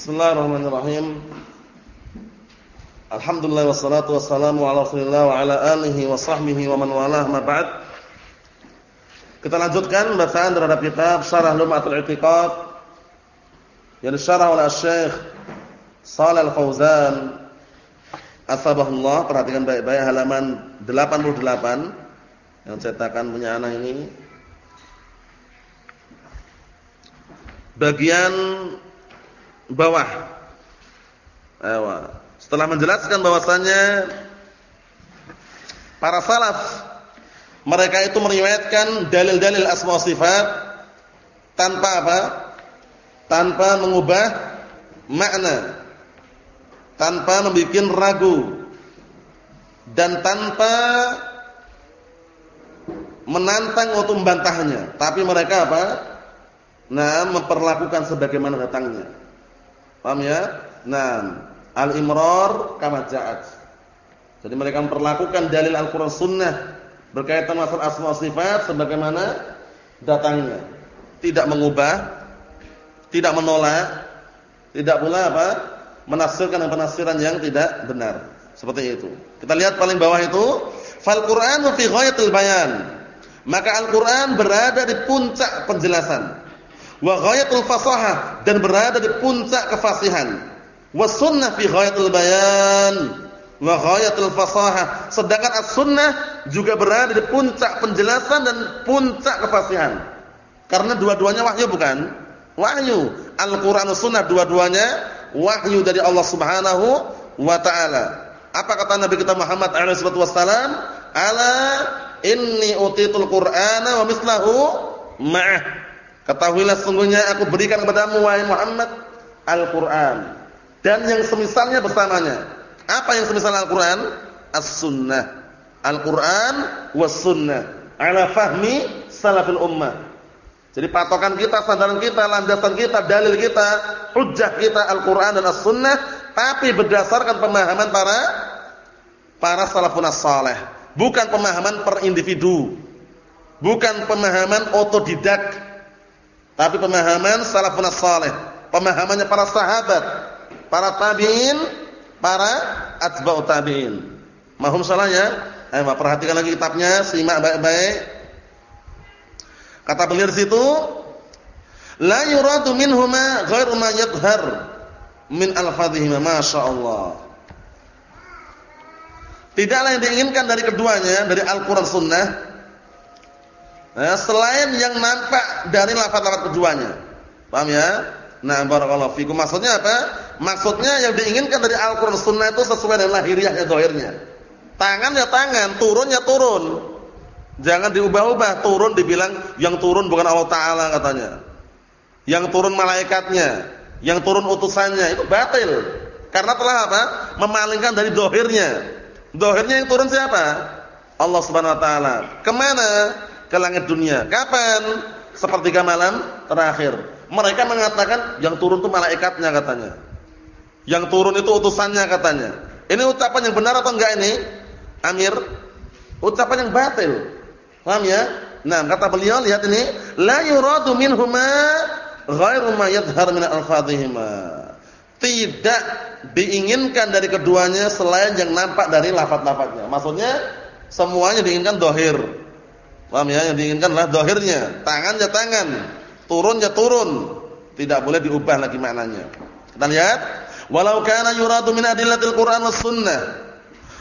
Bismillahirrahmanirrahim. Alhamdulillah wassalatu wassalamu ala Rasulillah wa ala alihi wa sahbihi wa man walah ma ba'd. Kita lanjutkan bacaan terhadap kitab Syarah Lum'atul I'tiqad yang disyarah oleh Syekh Shalal Fauzan Asbahullah. Perhatikan baik-baik halaman 88 yang cetakan punya anak ini. Bagian bawah. Ewa. Setelah menjelaskan bahwasannya para salaf mereka itu meriwayatkan dalil-dalil asma sifat tanpa apa? Tanpa mengubah makna. Tanpa membuat ragu dan tanpa menantang untuk membantahnya, tapi mereka apa? Nah, memperlakukan sebagaimana datangnya. Paham ya? Nah, al-imrar kama ja'at. Jadi mereka memperlakukan dalil Al-Qur'an Sunnah berkaitan masalah asma sifat sebagaimana datangnya. Tidak mengubah, tidak menolak, tidak pula apa? menafsirkan penafsiran yang tidak benar. Seperti itu. Kita lihat paling bawah itu, fal Qur'anu fi ghayatil bayan. Maka Al-Qur'an berada di puncak penjelasan wa ghayatul fasahah dan berada di puncak kefasihan. Was sunnah fi ghayatul bayan wa ghayatul fasahah. Sedangkan as-sunnah juga berada di puncak penjelasan dan puncak kefasihan. Karena dua-duanya wahyu bukan? Wahyu. Al-Qur'an sunnah dua-duanya wahyu dari Allah Subhanahu wa taala. Apa kata Nabi kita Muhammad alaihi wasallam? Ala inni utitul Qur'ana wa mislahu ma'ah. Ketahuilah sungguhnya aku berikan kepadamu wahai Muhammad Al-Qur'an dan yang semisalnya bersamanya. Apa yang semisal Al-Qur'an? As-Sunnah. Al-Qur'an was sunnah ala fahmi salafil ummah. Jadi patokan kita, sandaran kita, landasan kita, dalil kita, hujjah kita Al-Qur'an dan As-Sunnah tapi berdasarkan pemahaman para para salafun as-salih, bukan pemahaman per individu. Bukan pemahaman otodidak tapi pemahaman salafun salih, pemahamannya para sahabat, para tabi'in, para atba'ut tabi'in. Mahum salahnya? Ayo perhatikan lagi kitabnya, simak baik-baik. Kata beliau di situ, la yuradu minhuma ghairu ma yadhhar min alfadhihima, masyaallah. Tidaklah yang diinginkan dari keduanya, dari Al-Qur'an Sunnah, Nah, selain yang nampak dari lafaz-lafaz keduanya. Paham ya? Nah, barakallahu fikum. Maksudnya apa? Maksudnya yang diinginkan dari Al-Qur'an Sunnah itu sesuai dengan lahiriahnya zahirnya. Tangan ya tangan, turun ya turun. Jangan diubah-ubah, turun dibilang yang turun bukan Allah taala katanya. Yang turun malaikatnya, yang turun utusannya itu batil. Karena telah apa? Memalingkan dari dohirnya. Dohirnya yang turun siapa? Allah Subhanahu wa taala. Ke mana? Ke langit dunia. Kapan? Sepertiga malam terakhir. Mereka mengatakan yang turun itu malaikatnya katanya. Yang turun itu utusannya katanya. Ini ucapan yang benar atau enggak ini? Amir, ucapan yang batil. Paham ya? Nah, kata beliau lihat ini, la yuradu minhuma ghairu ma yadhhar min alfadhihima. Tidak diinginkan dari keduanya selain yang nampak dari lafaz-lafaznya. Maksudnya semuanya diinginkan dohir. Paham ya? Yang diinginkan adalah dohirnya. Tangan ya tangan. Turun ya turun. Tidak boleh diubah lagi maknanya. Kita lihat. Walau kana yuradu min adillatil Qur'an was sunnah.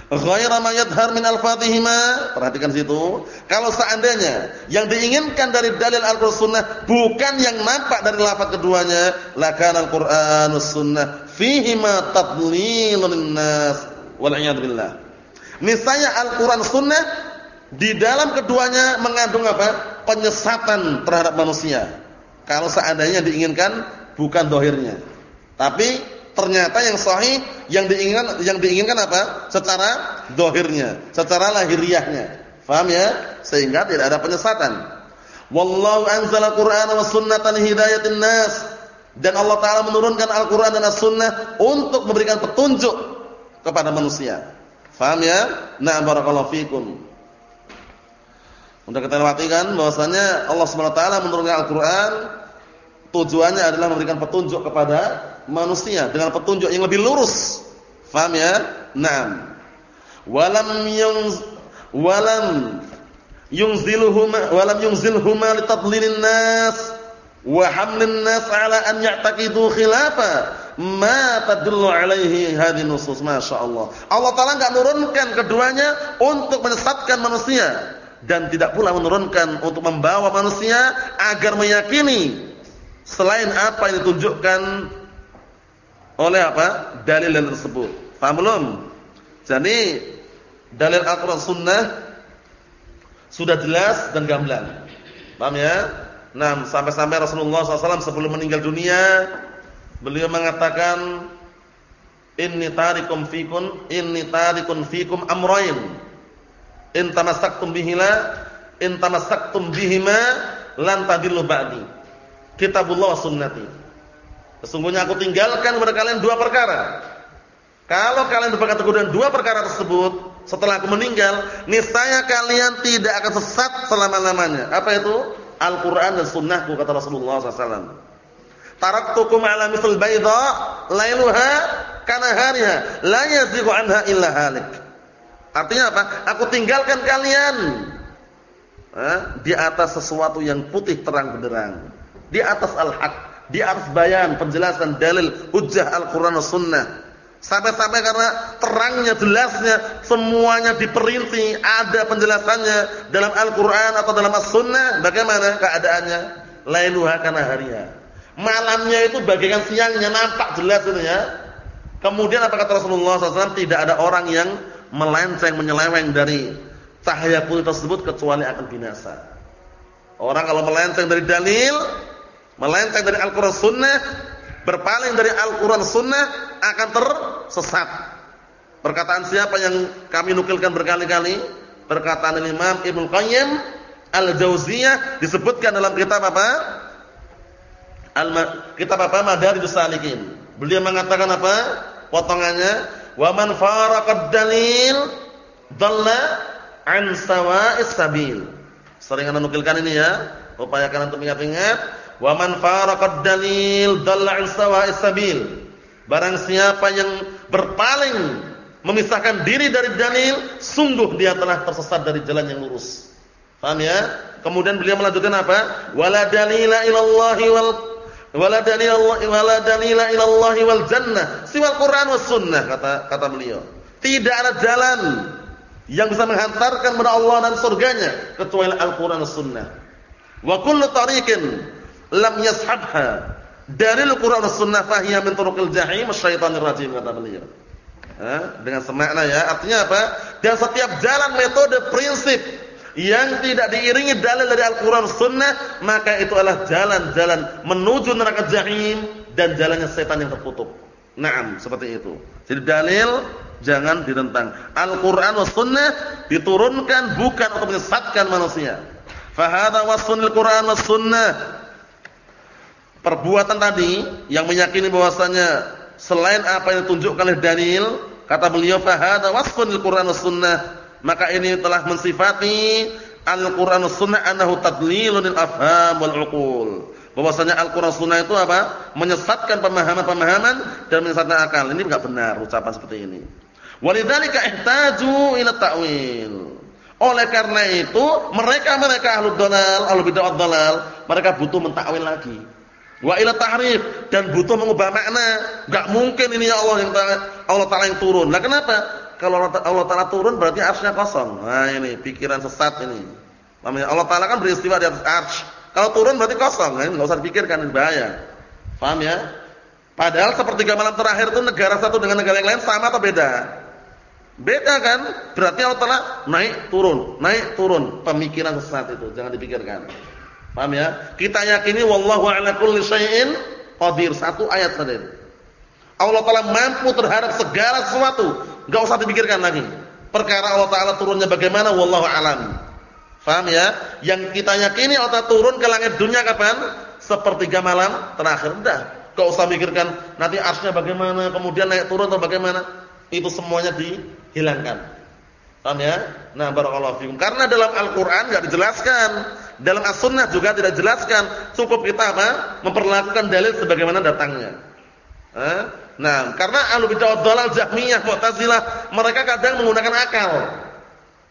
Ghaira ma yadhhar min al-fatihima. Perhatikan situ. Kalau seandainya yang diinginkan dari dalil Al-Qur'an sunnah bukan yang nampak dari lafaz keduanya, lakana al-Qur'an was sunnah fihi ma tadlilun nas wal billah. Niscaya Al-Qur'an sunnah di dalam keduanya mengandung apa? Penyesatan terhadap manusia. Kalau seandainya diinginkan bukan dohirnya. Tapi ternyata yang sahih yang diinginkan yang diinginkan apa? Secara dohirnya, secara lahiriahnya. Faham ya? Sehingga tidak ada penyesatan. Wallahu anzala Qur'ana was sunnatan hidayatin nas. Dan Allah taala menurunkan Al-Qur'an dan As-Sunnah untuk memberikan petunjuk kepada manusia. Faham ya? Na'am barakallahu fikum. Untuk kita lewati kan bahwasanya Allah Subhanahu wa taala menurunkan Al-Qur'an tujuannya adalah memberikan petunjuk kepada manusia dengan petunjuk yang lebih lurus. Faham ya? Naam. Walam yung walam yunzilhuma walam yunzilhuma litadlilin nas wa hamlin nas ala an ya'taqidu khilafa ma tadullu alaihi hadhihi nusus masyaallah Allah taala enggak menurunkan keduanya untuk menyesatkan manusia dan tidak pula menurunkan untuk membawa manusia agar meyakini selain apa yang ditunjukkan oleh apa dalil tersebut paham belum jadi dalil Al-Qur'an Sunnah sudah jelas dan gamblang. Paham ya? Nah, sampai-sampai Rasulullah SAW sebelum meninggal dunia, beliau mengatakan, Inni tarikum fikun, inni tarikum fikum amrain. In tamassaktum bihila, in tamassaktum bihima, lan tadillu ba'di. Kitabullah wa sunnati. Sesungguhnya aku tinggalkan kepada kalian dua perkara. Kalau kalian berpegang teguh dengan dua perkara tersebut, setelah aku meninggal, niscaya kalian tidak akan sesat selama-lamanya. Apa itu? Al-Qur'an dan sunnahku kata Rasulullah SAW. Taraktukum ala misal bayda lailuha kanahariha la yazighu anha illa halik. Artinya apa? Aku tinggalkan kalian eh, di atas sesuatu yang putih terang benderang. Di atas al-haq, di atas bayan, penjelasan dalil hujjah Al-Qur'an dan sunnah Sampai-sampai karena terangnya, jelasnya, semuanya diperinci, ada penjelasannya dalam Al-Quran atau dalam As-Sunnah. Bagaimana keadaannya? Lailuha karena harinya. Malamnya itu bagaikan siangnya, nampak jelas itu ya. Kemudian apa kata Rasulullah SAW? Tidak ada orang yang melenceng, menyeleweng dari cahaya putih tersebut kecuali akan binasa. Orang kalau melenceng dari dalil, melenceng dari Al-Quran Sunnah, berpaling dari Al-Quran Sunnah akan tersesat. Perkataan siapa yang kami nukilkan berkali-kali? Perkataan Imam Ibnu Qayyim Al-Jauziyah disebutkan dalam kitab apa? Al kitab apa? Madarijus Salikin. Beliau mengatakan apa? Potongannya, "Wa man faraqad dalil dhalla an sawa'is sabil." Sering anda nukilkan ini ya. Upayakan untuk ingat-ingat Wa man faraqad dalil dalla 'an sawa'is sabil. Barang siapa yang berpaling memisahkan diri dari dalil, sungguh dia telah tersesat dari jalan yang lurus. Paham ya? Kemudian beliau melanjutkan apa? Wala dalila ilallahi wal wala dalila wala dalila ilallahi wal jannah siwal Quran was sunnah kata kata beliau. Tidak ada jalan yang bisa menghantarkan kepada Allah dan surganya kecuali Al-Qur'an dan Sunnah. Wa kullu tariqin lam yashabha dalil Quran dan Sunnah fahiya min turuqil jahim syaitanir rajim kata beliau. Ha? dengan semakna ya. Artinya apa? Dan setiap jalan metode prinsip yang tidak diiringi dalil dari Al-Qur'an Sunnah, maka itu adalah jalan-jalan menuju neraka jahim dan jalannya setan yang tertutup. Naam, seperti itu. Jadi dalil jangan ditentang. Al-Qur'an Sunnah diturunkan bukan untuk menyesatkan manusia. Fa hadza wasful Qur'an was Sunnah perbuatan tadi yang meyakini bahwasanya selain apa yang ditunjukkan oleh dalil, kata beliau fa hadza wasfun Al-Qur'an sunnah, maka ini telah mensifati Al-Qur'an sunnah annahu tadlilun lil afham wal uqul. Bahwasanya Al-Qur'an sunnah itu apa? Menyesatkan pemahaman-pemahaman dan menyesatkan akal. Ini enggak benar ucapan seperti ini. Walidzalika ihtaju ila ta'wil. Oleh karena itu, mereka-mereka ahlul dalal, ahlul bid'ah dalal, mereka butuh mentakwil lagi. Wa ila tahrif dan butuh mengubah makna. Enggak mungkin ini ya Allah yang Allah Taala yang turun. Lah kenapa? Kalau Allah Taala turun berarti arsy kosong. Nah ini pikiran sesat ini. Namanya Allah Taala kan beristiwa di atas arsy. Kalau turun berarti kosong, kan enggak usah dipikirkan ini bahaya. Paham ya? Padahal sepertiga malam terakhir itu negara satu dengan negara yang lain sama atau beda? Beda kan? Berarti Allah Taala naik turun, naik turun. Pemikiran sesat itu jangan dipikirkan. Paham ya? Kita yakini wallahu ala kulli syai'in qadir. Satu ayat saja. Allah Taala mampu terhadap segala sesuatu. Enggak usah dipikirkan lagi. Perkara Allah Taala turunnya bagaimana wallahu alam. Paham ya? Yang kita yakini Allah turun ke langit dunia kapan? Sepertiga malam terakhir. Udah. Enggak usah mikirkan nanti arsnya bagaimana, kemudian naik turun atau bagaimana. Itu semuanya dihilangkan. Paham ya? Nah, barakallahu fikum. Karena dalam Al-Qur'an enggak dijelaskan dalam As-Sunnah juga tidak jelaskan. Cukup kita apa? Memperlakukan dalil sebagaimana datangnya. Eh? Nah, karena ahlu bid'ah dalal Jahmiyah, Mu'tazilah, mereka kadang menggunakan akal.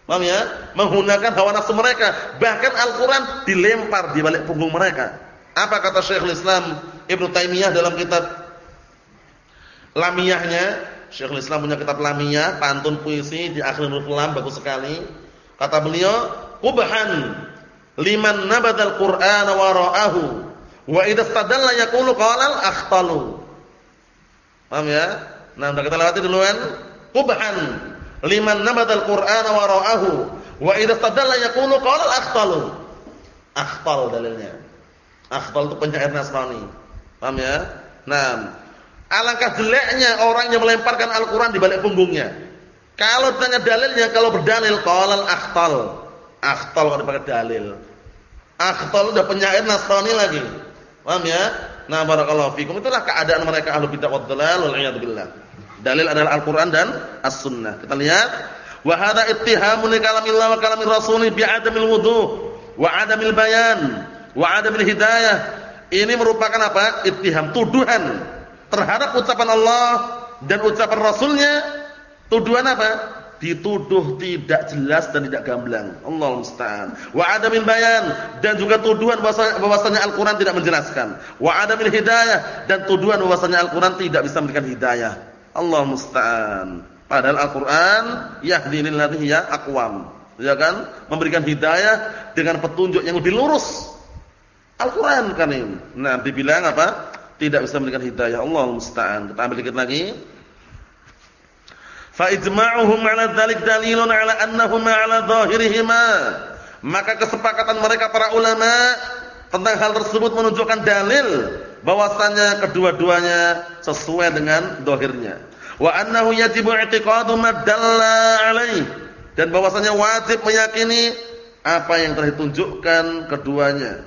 Paham ya? Menggunakan hawa nafsu mereka. Bahkan Al-Qur'an dilempar di balik punggung mereka. Apa kata Syekhul Islam Ibnu Taimiyah dalam kitab Lamiyahnya? Syekhul Islam punya kitab Lamiyah, pantun puisi di akhir Nurul Kalam bagus sekali. Kata beliau, "Qubhan liman nabadal Qur'ana wara'ahu wa idza stadalla yaqulu qala al-akhtalu." Paham ya? Nah, sudah kita lewati duluan. Qubhan liman nabadal Qur'ana wara'ahu wa idza stadalla yaqulu qala al-akhtalu. Akhtal dalilnya. Akhtal itu penyair Nasrani. Paham ya? Nah, alangkah jeleknya orang yang melemparkan Al-Qur'an di balik punggungnya. Kalau ditanya dalilnya, kalau berdalil qala al-akhtal. Akhtal kalau dipakai dalil. Akhtal udah penyair Nasrani lagi. Paham ya? Nah, barakallahu fikum. Itulah keadaan mereka ahlu bidah wad wal billah. Dalil adalah Al-Qur'an dan As-Sunnah. Kita lihat, wa hadha ittihamun li kalamillah wa kalamir rasul bi adamil wudu wa adamil bayan wa adamil hidayah. Ini merupakan apa? Ittiham, tuduhan terhadap ucapan Allah dan ucapan Rasulnya. Tuduhan apa? Dituduh tidak jelas dan tidak gamblang. Allah musta'an. Wa adamin bayan dan juga tuduhan bahwasanya Al-Qur'an tidak menjelaskan. Wa adamin hidayah dan tuduhan bahwasanya Al-Qur'an tidak bisa memberikan hidayah. Allah musta'an. Padahal Al-Qur'an yahdi lil ya aqwam. Ya kan? Memberikan hidayah dengan petunjuk yang lebih lurus. Al-Qur'an kan ini. Nah, dibilang apa? Tidak bisa memberikan hidayah. Allah musta'an. Kita ambil dikit lagi. Fa ijma'uhum 'ala dzalik dalilun 'ala annahuma 'ala dhahirihima. Maka kesepakatan mereka para ulama tentang hal tersebut menunjukkan dalil bahwasanya kedua-duanya sesuai dengan dohirnya. Wa annahu yajibu i'tiqadu ma dalla 'alaih dan bahwasanya wajib meyakini apa yang telah ditunjukkan keduanya.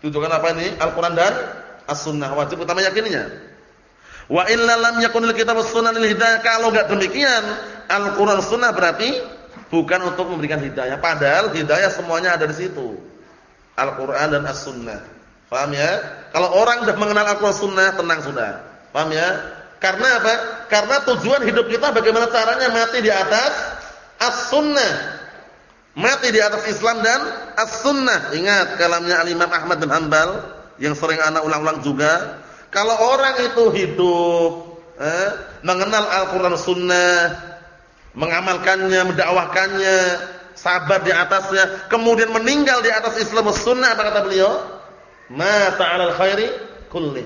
Tunjukkan apa ini? Al-Qur'an dan As-Sunnah. Wajib kita meyakininya. Wa illa lam yakunil kitab sunnah lil hidayah. Kalau enggak demikian, Al-Qur'an sunnah berarti bukan untuk memberikan hidayah. Padahal hidayah semuanya ada di situ. Al-Qur'an dan As-Sunnah. Paham ya? Kalau orang sudah mengenal Al-Qur'an sunnah, tenang sudah. Paham ya? Karena apa? Karena tujuan hidup kita bagaimana caranya mati di atas As-Sunnah. Mati di atas Islam dan As-Sunnah. Ingat kalamnya Al-Imam Ahmad bin Hanbal yang sering anak ulang-ulang juga kalau orang itu hidup eh, mengenal Al-Qur'an Sunnah, mengamalkannya, mendakwahkannya, sabar di atasnya, kemudian meninggal di atas Islam Sunnah, apa kata beliau? Mata 'alal khairi kulli.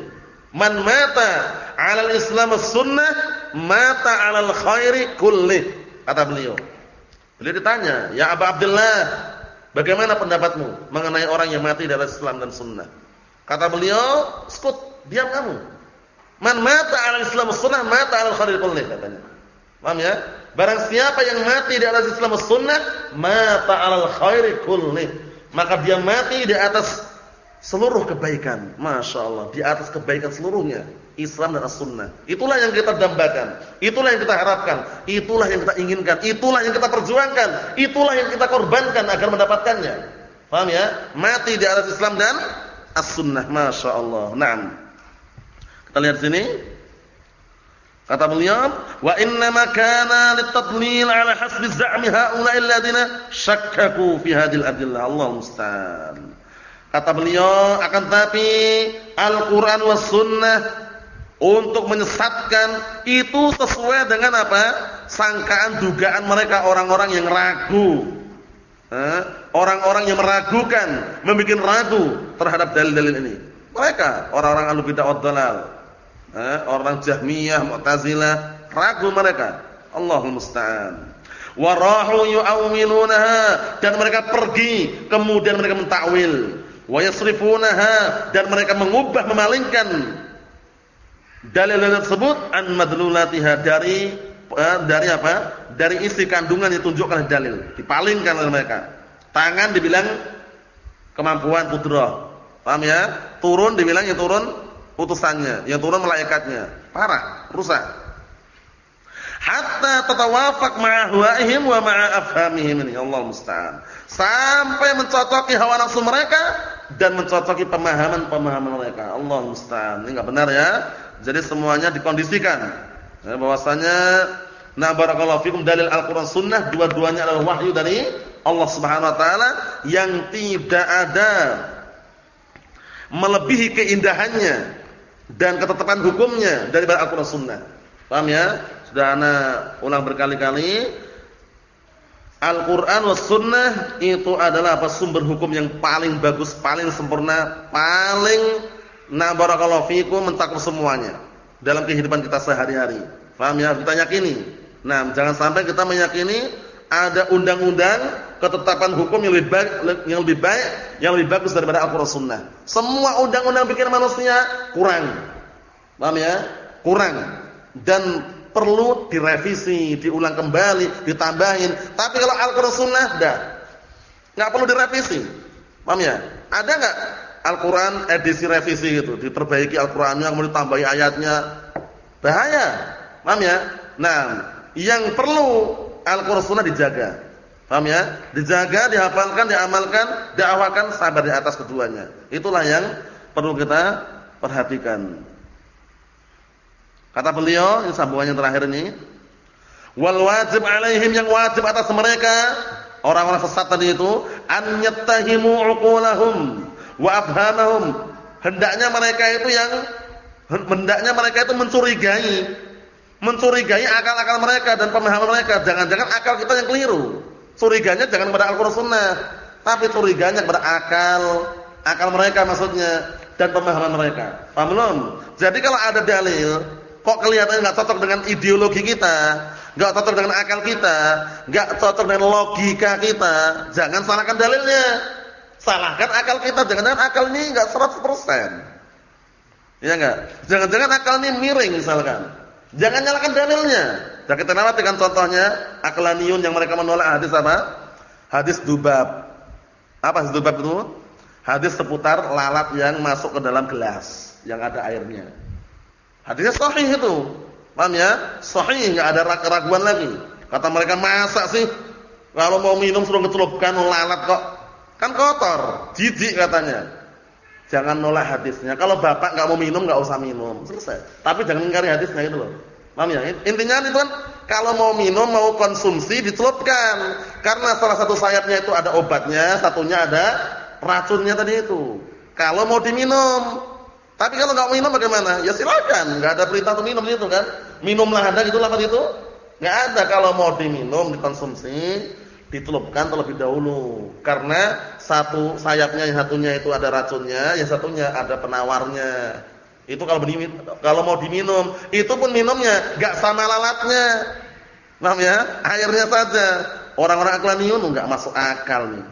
Man mata 'alal Islam Sunnah, mata 'alal khairi kulli. Kata beliau. Beliau ditanya, "Ya Abu Abdullah, bagaimana pendapatmu mengenai orang yang mati atas Islam dan Sunnah?" Kata beliau, "Skut Diam kamu. Man mata 'ala Islam sunnah mata 'ala khairil kullih katanya. Paham ya? Barang siapa yang mati di atas Islam sunnah, mata 'ala khairil kullih. Maka dia mati di atas seluruh kebaikan. Masya Allah. Di atas kebaikan seluruhnya. Islam dan As-Sunnah. Itulah yang kita dambakan. Itulah yang kita harapkan. Itulah yang kita inginkan. Itulah yang kita perjuangkan. Itulah yang kita korbankan agar mendapatkannya. Paham ya? Mati di atas Islam dan As-Sunnah. Masya Allah. Naam. Kita lihat sini. Kata beliau, "Wa inna ma kana lit-tadlil 'ala hasbi za'mi ha'ula'i alladziina syakkaku fi hadhil adillah." Allah musta'an. Kata beliau, akan tapi Al-Qur'an was sunnah untuk menyesatkan itu sesuai dengan apa? Sangkaan dugaan mereka orang-orang yang ragu. Orang-orang yang meragukan, membuat ragu terhadap dalil-dalil ini. Mereka orang-orang ahlu bid'ah wad eh, orang Jahmiyah, Mu'tazilah, ragu mereka. Allahul musta'an. Wa rahu yu'awwilunaha dan mereka pergi kemudian mereka mentakwil. Wa yasrifunaha dan mereka mengubah memalingkan dalil-dalil tersebut an madlulatiha dari eh, dari apa? Dari isi kandungan yang ditunjukkan dalil, dipalingkan oleh mereka. Tangan dibilang kemampuan kudrah. Paham ya? Turun dibilang yang turun utusannya, yang turun malaikatnya. Parah, rusak. Hatta tatawafaq ma'a hawaihim wa ma'a afhamihim ini Allah musta'an. Sampai mencocoki hawa nafsu mereka dan mencocoki pemahaman-pemahaman mereka. Allah musta'an. Ini enggak benar ya. Jadi semuanya dikondisikan. Ya, bahwasanya na barakallahu fikum dalil Al-Qur'an Sunnah dua-duanya adalah wahyu dari Allah Subhanahu wa taala yang tidak ada melebihi keindahannya dan ketetapan hukumnya dari Al-Qur'an Sunnah. Paham ya? Sudah ana ulang berkali-kali Al-Quran was sunnah itu adalah apa sumber hukum yang paling bagus, paling sempurna, paling na barakallahu fikum mencakup semuanya dalam kehidupan kita sehari-hari. Paham ya? Kita yakini. Nah, jangan sampai kita meyakini ada undang-undang ketetapan hukum yang lebih baik yang lebih baik, yang lebih bagus daripada Al-Qur'an Sunnah. Semua undang-undang bikin manusia kurang. Paham ya? Kurang. Dan perlu direvisi, diulang kembali, ditambahin. Tapi kalau Al-Qur'an Sunnah enggak. Enggak perlu direvisi. Paham ya? Ada enggak Al-Qur'an edisi revisi gitu, diperbaiki Al-Qur'annya kemudian ditambahi ayatnya. Bahaya. Paham ya? Nah, yang perlu Al-Qur'an Sunnah dijaga. Paham ya? Dijaga, dihafalkan, diamalkan, dakwakan sabar di atas keduanya. Itulah yang perlu kita perhatikan. Kata beliau, ini sambungannya terakhir ini. Wal wajib alaihim yang wajib atas mereka orang-orang sesat tadi itu an yattahimu uqulahum wa afhamahum. Hendaknya mereka itu yang hendaknya mereka itu mencurigai mencurigai akal-akal mereka dan pemahaman mereka. Jangan-jangan akal kita yang keliru. Curiganya jangan kepada Al-Qur'an Sunnah, tapi curiganya kepada akal, akal mereka maksudnya dan pemahaman mereka. Paham belum? Jadi kalau ada dalil Kok kelihatannya nggak cocok dengan ideologi kita, nggak cocok dengan akal kita, nggak cocok dengan logika kita. Jangan salahkan dalilnya. Salahkan akal kita. Jangan-jangan akal ini nggak 100%. Iya enggak? Jangan-jangan akal ini miring misalkan. Jangan nyalakan dalilnya. Dan kita dengan contohnya aklaniun yang mereka menolak hadis apa? Hadis dubab. Apa hadis dubab itu? Hadis seputar lalat yang masuk ke dalam gelas yang ada airnya. Hadisnya sahih itu. Paham ya? Sahih, enggak ada keraguan lagi. Kata mereka, "Masa sih kalau mau minum suruh ngecelupkan lalat kok? Kan kotor, jijik katanya." Jangan nolak hadisnya. Kalau bapak enggak mau minum, enggak usah minum. Selesai. Tapi jangan ingkari hadisnya itu loh. Paham ya? Intinya itu kan kalau mau minum, mau konsumsi dicelupkan. Karena salah satu sayapnya itu ada obatnya, satunya ada racunnya tadi itu. Kalau mau diminum, tapi kalau nggak minum bagaimana? Ya silakan, nggak ada perintah untuk minum itu kan. Minumlah ada gitu lafaz itu. Nggak ada kalau mau diminum, dikonsumsi, ditelupkan terlebih dahulu. Karena satu sayapnya yang satunya itu ada racunnya, yang satunya ada penawarnya. Itu kalau kalau mau diminum, itu pun minumnya nggak sama lalatnya. Paham ya? Airnya saja. Orang-orang aklaniun nggak masuk akal nih.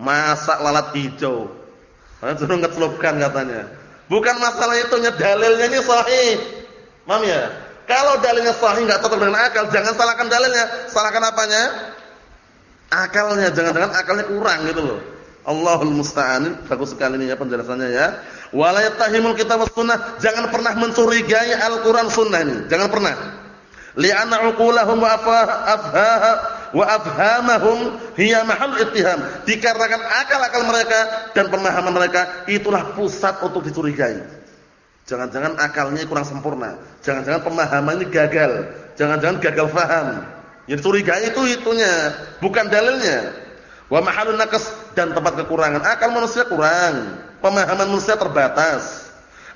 Masak lalat hijau. Nah, suruh ngecelupkan katanya. Bukan masalah itu, dalilnya ini sahih. Paham ya? Kalau dalilnya sahih enggak cocok dengan akal, jangan salahkan dalilnya, salahkan apanya? Akalnya, jangan-jangan akalnya kurang gitu loh. Allahul musta'an. Bagus sekali ini ya penjelasannya ya. Wala yatahimul kitab sunnah, jangan pernah mencurigai Al-Qur'an sunnah ini. Jangan pernah. Li'anna uqulahum wa afhaha wa afhamahum hiya mahal ittiham. Dikarenakan akal-akal mereka dan pemahaman mereka itulah pusat untuk dicurigai. Jangan-jangan akalnya kurang sempurna. Jangan-jangan pemahamannya gagal. Jangan-jangan gagal faham. Yang dicurigai itu itunya, bukan dalilnya. Wa mahalun naqas dan tempat kekurangan. Akal manusia kurang, pemahaman manusia terbatas.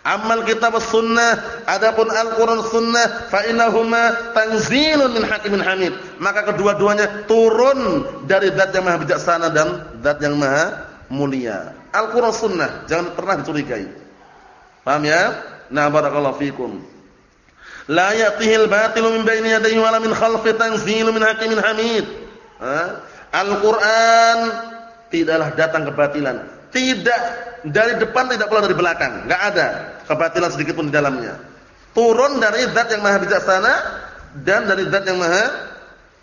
Amal kitab sunnah, adapun Al-Quran sunnah, fa innahuma tanzilun min hakimin hamid. Maka kedua-duanya turun dari zat yang maha bijaksana dan zat yang maha mulia. Al-Quran sunnah, jangan pernah dicurigai. Paham ya? Nah, barakallahu fikum. La ya'tihil batilu min baini yadayhi wala min khalfi tanzilun min hakimin hamid. Al-Quran tidaklah datang kebatilan tidak dari depan tidak pula dari belakang, enggak ada kebatilan sedikit pun di dalamnya. Turun dari zat yang maha bijaksana dan dari zat yang maha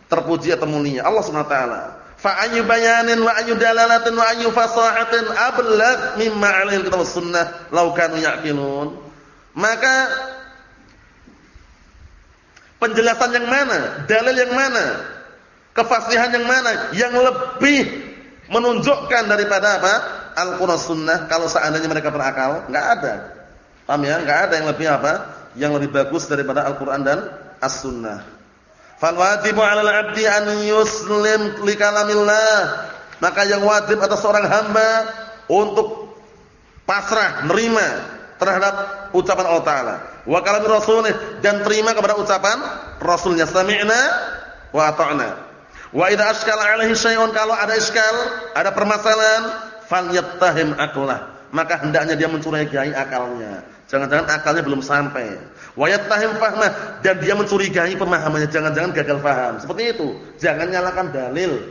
terpuji atau mulia, Allah Subhanahu wa taala. Fa ayyu bayanin wa ayyu dalalatin wa ayyu fasahatin ablagh mimma 'alaihi kitab sunnah law kanu ya'qilun. Maka penjelasan yang mana, dalil yang mana, kefasihan yang mana yang lebih menunjukkan daripada apa? Al-Qur'an Sunnah kalau seandainya mereka berakal? Enggak ada. Paham ya? Enggak ada yang lebih apa? Yang lebih bagus daripada Al-Qur'an dan As-Sunnah. Fal wajibu 'alal 'abdi an yuslim li kalamillah. Maka yang wajib atas seorang hamba untuk pasrah, nerima terhadap ucapan Allah Taala. Wa kalam rasulih dan terima kepada ucapan Rasulnya. Sami'na wa ata'na. Wa idza askala 'alaihi syai'un kalau ada iskal, ada permasalahan, falyattahim aqlah. Maka hendaknya dia mencurigai akalnya. Jangan-jangan akalnya belum sampai. Wa yattahim fahmah dan dia mencurigai pemahamannya. Jangan-jangan gagal paham. Seperti itu. Jangan nyalakan dalil.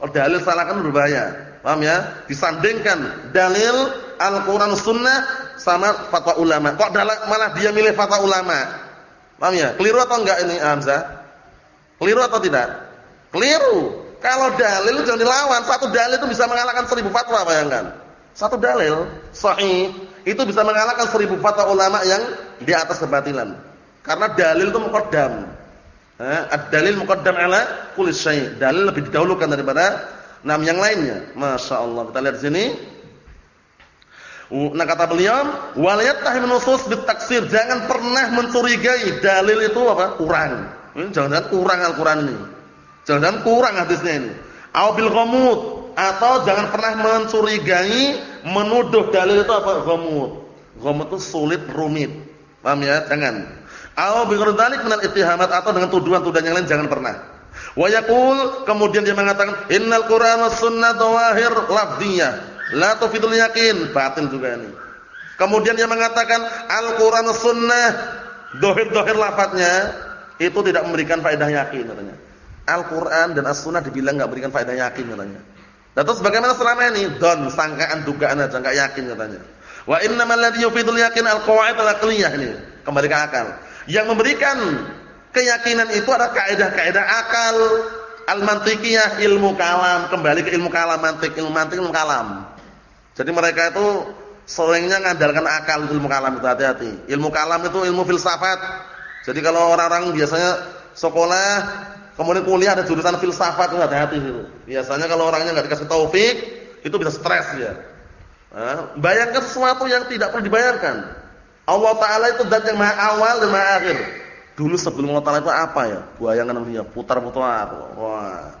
Kalau dalil salahkan berbahaya. Paham ya? Disandingkan dalil Al-Qur'an Sunnah sama fatwa ulama. Kok malah dia milih fatwa ulama? Paham ya? Keliru atau enggak ini Hamzah? Keliru atau tidak? Keliru. Kalau dalil jangan dilawan. Satu dalil itu bisa mengalahkan seribu fatwa, bayangkan. Satu dalil sahih itu bisa mengalahkan seribu fatwa ulama yang di atas kebatilan. Karena dalil itu muqaddam. Eh, ad-dalil muqaddam ala kulli syai'. Dalil lebih didahulukan daripada enam yang lainnya. Masya Allah. Kita lihat sini. Nah kata beliau, waliyattahim nusus bitaksir. Jangan pernah mencurigai dalil itu apa? Kurang. Ini jangan-jangan kurang Al-Qur'an ini. Jangan-jangan kurang hadisnya ini. Au bil atau jangan pernah mencurigai menuduh dalil itu apa? Ghamud. Ghamud itu sulit, rumit. Paham ya? Jangan. Au bi ghairdalik minal ittihamat atau dengan tuduhan-tuduhan yang lain jangan pernah. Wa yaqul kemudian dia mengatakan innal was sunnah dawahir lafdhiyah La tufidul yakin, batil juga ini. Kemudian dia mengatakan Al-Qur'an sunnah dohir-dohir lafadznya itu tidak memberikan faedah yakin katanya. Al-Qur'an dan As-Sunnah dibilang enggak memberikan faedah yakin katanya. Dan terus bagaimana selama ini? Don, sangkaan, dugaan aja enggak yakin katanya. Wa innamal ladzi yufidul yakin al-qawaid al-aqliyah ini. Kembali ke akal. Yang memberikan keyakinan itu adalah kaidah-kaidah akal al-mantiqiyah ilmu kalam, kembali ke ilmu kalam mantik, ilmu mantik ilmu kalam. Jadi mereka itu seringnya mengandalkan akal ilmu kalam itu hati-hati. Ilmu kalam itu ilmu filsafat. Jadi kalau orang-orang biasanya sekolah kemudian kuliah ada jurusan filsafat itu hati-hati itu. Biasanya kalau orangnya nggak dikasih taufik itu bisa stres dia. Nah, bayangkan sesuatu yang tidak perlu dibayangkan. Allah Taala itu zat yang maha awal dan maha akhir. Dulu sebelum Allah Taala itu apa ya? Bayangan dia putar-putar. Wah.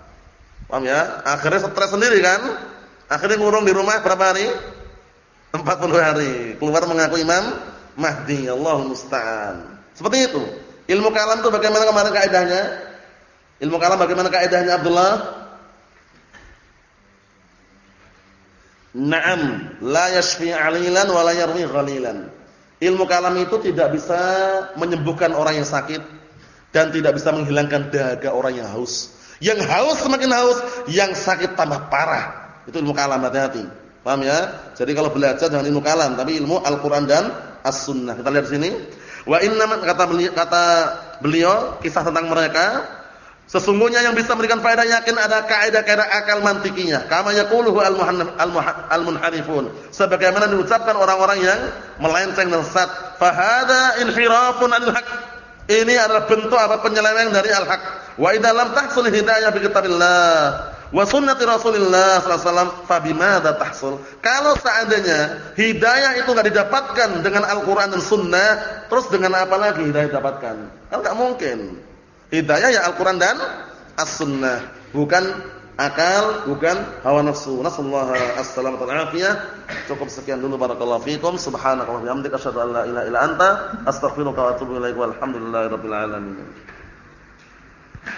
Paham ya? Akhirnya stres sendiri kan? Akhirnya ngurung di rumah berapa hari? 40 hari. Keluar mengaku Imam Mahdi. Allah musta'an. Seperti itu. Ilmu kalam itu bagaimana kemarin kaidahnya? Ilmu kalam bagaimana kaidahnya Abdullah? Naam, la yashfi 'alilan wa la yarwi ghalilan. Ilmu kalam itu tidak bisa menyembuhkan orang yang sakit dan tidak bisa menghilangkan dahaga orang yang haus. Yang haus semakin haus, yang sakit tambah parah. Itu ilmu kalam hati-hati. Paham ya? Jadi kalau belajar jangan ilmu kalam, tapi ilmu Al-Qur'an dan As-Sunnah. Kita lihat sini. Wa inna kata beliau, kata beliau kisah tentang mereka, sesungguhnya yang bisa memberikan faedah yakin ada kaidah-kaidah akal mantikinya. Kama yaquluhu al-munharifun. Sebagaimana diucapkan orang-orang yang melenceng dan sesat. Fa inhirafun 'anil haq. Ini adalah bentuk apa penyelewengan dari al-haq. Wa idza lam tahsul hidayah bi kitabillah wa sunnati Rasulillah sallallahu alaihi tahsul. Kalau seandainya hidayah itu enggak didapatkan dengan Al-Qur'an dan sunnah, terus dengan apa lagi hidayah didapatkan? Kan enggak mungkin. Hidayah ya Al-Qur'an dan As-Sunnah, bukan akal, bukan hawa nafsu. Nasallahu as-salamata wal afiyah. Cukup sekian dulu barakallahu fikum. Subhanakallahumma wa bihamdika asyhadu an la ilaha illa anta astaghfiruka wa atubu ilaik. Walhamdulillahirabbil alamin.